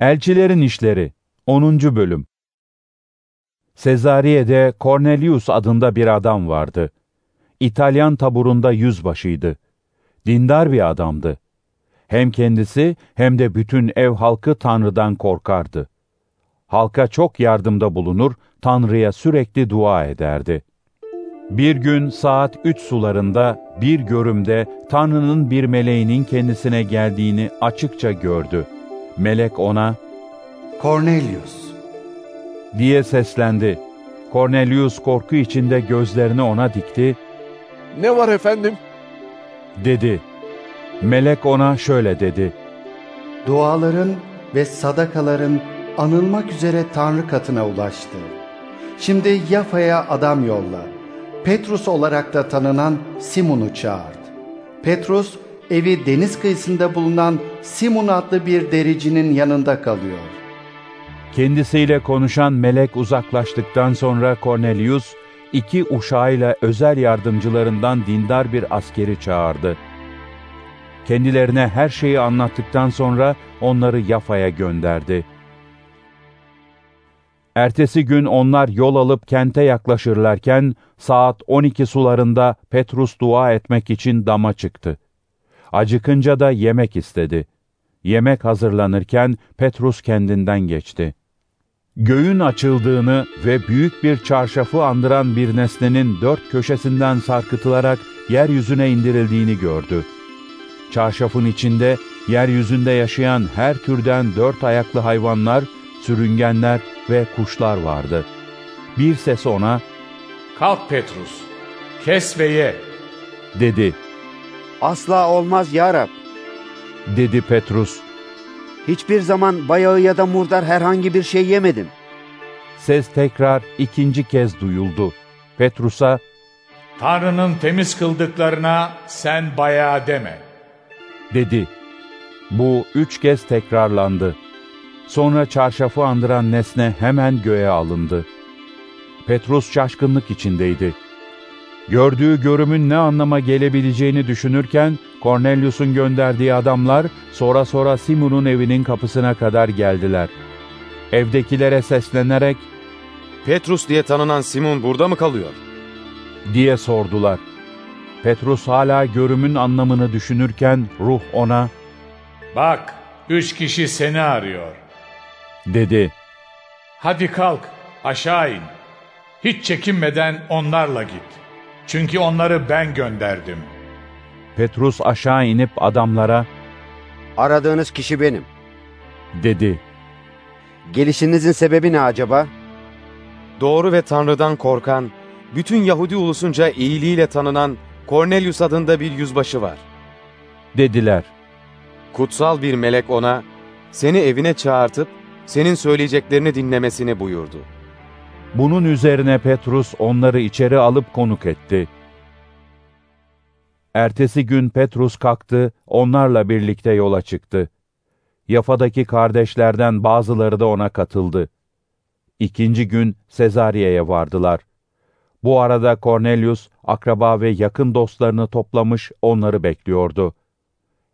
Elçilerin İşleri 10. Bölüm Sezariye'de Cornelius adında bir adam vardı. İtalyan taburunda yüzbaşıydı. Dindar bir adamdı. Hem kendisi hem de bütün ev halkı Tanrı'dan korkardı. Halka çok yardımda bulunur, Tanrı'ya sürekli dua ederdi. Bir gün saat üç sularında bir görümde Tanrı'nın bir meleğinin kendisine geldiğini açıkça gördü. Melek ona, Cornelius, diye seslendi. Cornelius korku içinde gözlerini ona dikti, Ne var efendim? dedi. Melek ona şöyle dedi. duaların ve sadakaların anılmak üzere Tanrı katına ulaştı. Şimdi Yafa'ya adam yolla. Petrus olarak da tanınan Simon'u çağırt. Petrus, evi deniz kıyısında bulunan Simon adlı bir dericinin yanında kalıyor. Kendisiyle konuşan melek uzaklaştıktan sonra Cornelius, iki uşağıyla özel yardımcılarından dindar bir askeri çağırdı. Kendilerine her şeyi anlattıktan sonra onları Yafa'ya gönderdi. Ertesi gün onlar yol alıp kente yaklaşırlarken saat 12 sularında Petrus dua etmek için dama çıktı. Acıkınca da yemek istedi. Yemek hazırlanırken Petrus kendinden geçti. Göğün açıldığını ve büyük bir çarşafı andıran bir nesnenin dört köşesinden sarkıtılarak yeryüzüne indirildiğini gördü. Çarşafın içinde yeryüzünde yaşayan her türden dört ayaklı hayvanlar, sürüngenler ve kuşlar vardı. Bir ses ona, Kalk Petrus, kes ve ye. dedi, Asla olmaz ya Rab. dedi Petrus. Hiçbir zaman bayağı ya da murdar herhangi bir şey yemedim. Ses tekrar ikinci kez duyuldu. Petrus'a, Tanrı'nın temiz kıldıklarına sen bayağı deme. dedi. Bu üç kez tekrarlandı. Sonra çarşafı andıran nesne hemen göğe alındı. Petrus şaşkınlık içindeydi. Gördüğü görümün ne anlama gelebileceğini düşünürken Cornelius'un gönderdiği adamlar sonra sonra Simon'un evinin kapısına kadar geldiler. Evdekilere seslenerek Petrus diye tanınan Simon burada mı kalıyor? diye sordular. Petrus hala görümün anlamını düşünürken ruh ona Bak, üç kişi seni arıyor. dedi. Hadi kalk, aşağı in. Hiç çekinmeden onlarla git. Çünkü onları ben gönderdim. Petrus aşağı inip adamlara Aradığınız kişi benim. dedi. Gelişinizin sebebi ne acaba? Doğru ve Tanrı'dan korkan, bütün Yahudi ulusunca iyiliğiyle tanınan Cornelius adında bir yüzbaşı var. Dediler. Kutsal bir melek ona, seni evine çağırtıp, senin söyleyeceklerini dinlemesini buyurdu. Bunun üzerine Petrus onları içeri alıp konuk etti. Ertesi gün Petrus kalktı, onlarla birlikte yola çıktı. Yafa'daki kardeşlerden bazıları da ona katıldı. İkinci gün Sezariye'ye vardılar. Bu arada Cornelius, akraba ve yakın dostlarını toplamış onları bekliyordu.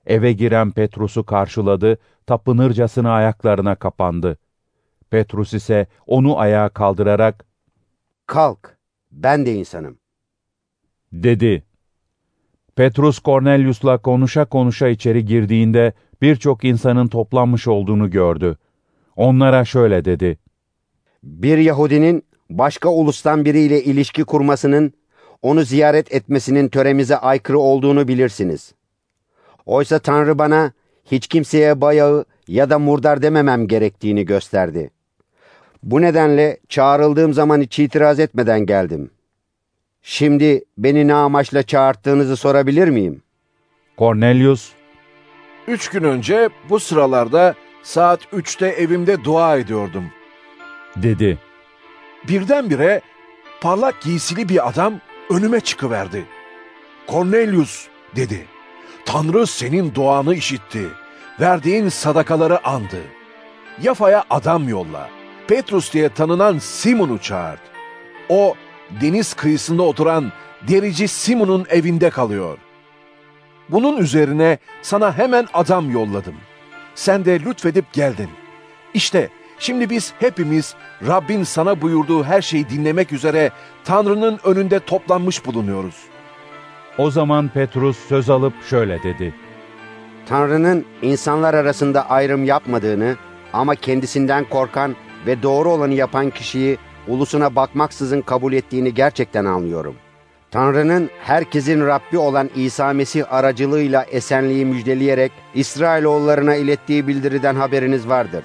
Eve giren Petrus'u karşıladı, tapınırcasına ayaklarına kapandı. Petrus ise onu ayağa kaldırarak, Kalk, ben de insanım. dedi. Petrus Cornelius'la konuşa konuşa içeri girdiğinde birçok insanın toplanmış olduğunu gördü. Onlara şöyle dedi. Bir Yahudinin başka ulustan biriyle ilişki kurmasının, onu ziyaret etmesinin töremize aykırı olduğunu bilirsiniz. Oysa Tanrı bana hiç kimseye bayağı ya da murdar dememem gerektiğini gösterdi. Bu nedenle çağrıldığım zaman hiç itiraz etmeden geldim. Şimdi beni ne amaçla çağırttığınızı sorabilir miyim? Cornelius, Üç gün önce bu sıralarda saat üçte evimde dua ediyordum. dedi. Birdenbire parlak giysili bir adam önüme çıkıverdi. Cornelius dedi. Tanrı senin duanı işitti. Verdiğin sadakaları andı. Yafa'ya adam yolla. Petrus diye tanınan Simon'u çağırt. O deniz kıyısında oturan derici Simon'un evinde kalıyor. Bunun üzerine sana hemen adam yolladım. Sen de lütfedip geldin. İşte şimdi biz hepimiz Rabbin sana buyurduğu her şeyi dinlemek üzere Tanrı'nın önünde toplanmış bulunuyoruz. O zaman Petrus söz alıp şöyle dedi. Tanrı'nın insanlar arasında ayrım yapmadığını ama kendisinden korkan ve doğru olanı yapan kişiyi ulusuna bakmaksızın kabul ettiğini gerçekten anlıyorum. Tanrı'nın herkesin Rabbi olan İsa Mesih aracılığıyla esenliği müjdeleyerek İsrailoğullarına ilettiği bildiriden haberiniz vardır.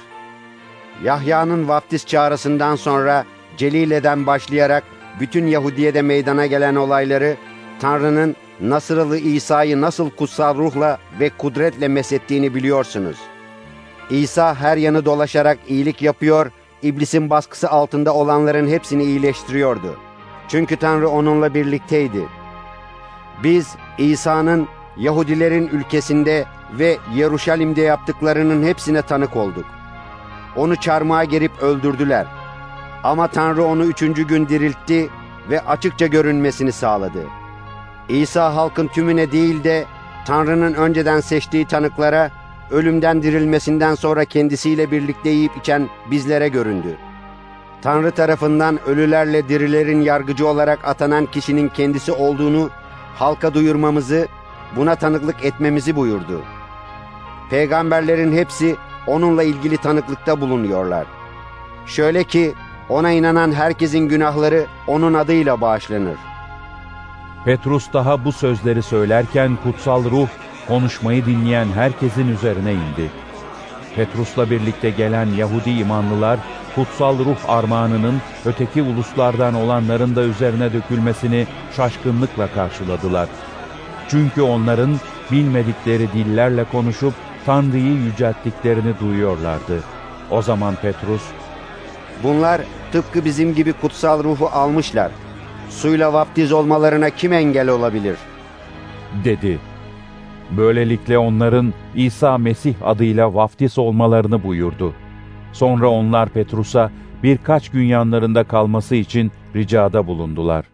Yahya'nın vaftiz çağrısından sonra Celile'den başlayarak bütün Yahudiye'de meydana gelen olayları Tanrı'nın Nasırlı İsa'yı nasıl kutsal ruhla ve kudretle mesettiğini biliyorsunuz. İsa her yanı dolaşarak iyilik yapıyor, iblisin baskısı altında olanların hepsini iyileştiriyordu. Çünkü Tanrı onunla birlikteydi. Biz İsa'nın Yahudilerin ülkesinde ve Yeruşalim'de yaptıklarının hepsine tanık olduk. Onu çarmıha gerip öldürdüler. Ama Tanrı onu üçüncü gün diriltti ve açıkça görünmesini sağladı. İsa halkın tümüne değil de Tanrı'nın önceden seçtiği tanıklara ölümden dirilmesinden sonra kendisiyle birlikte yiyip içen bizlere göründü. Tanrı tarafından ölülerle dirilerin yargıcı olarak atanan kişinin kendisi olduğunu halka duyurmamızı, buna tanıklık etmemizi buyurdu. Peygamberlerin hepsi onunla ilgili tanıklıkta bulunuyorlar. Şöyle ki ona inanan herkesin günahları onun adıyla bağışlanır. Petrus daha bu sözleri söylerken kutsal ruh konuşmayı dinleyen herkesin üzerine indi. Petrus'la birlikte gelen Yahudi imanlılar kutsal ruh armağanının öteki uluslardan olanların da üzerine dökülmesini şaşkınlıkla karşıladılar. Çünkü onların bilmedikleri dillerle konuşup Tanrı'yı yücelttiklerini duyuyorlardı. O zaman Petrus, Bunlar tıpkı bizim gibi kutsal ruhu almışlar. Suyla vaftiz olmalarına kim engel olabilir? dedi. Böylelikle onların İsa Mesih adıyla vaftiz olmalarını buyurdu. Sonra onlar Petrus'a birkaç gün yanlarında kalması için ricada bulundular.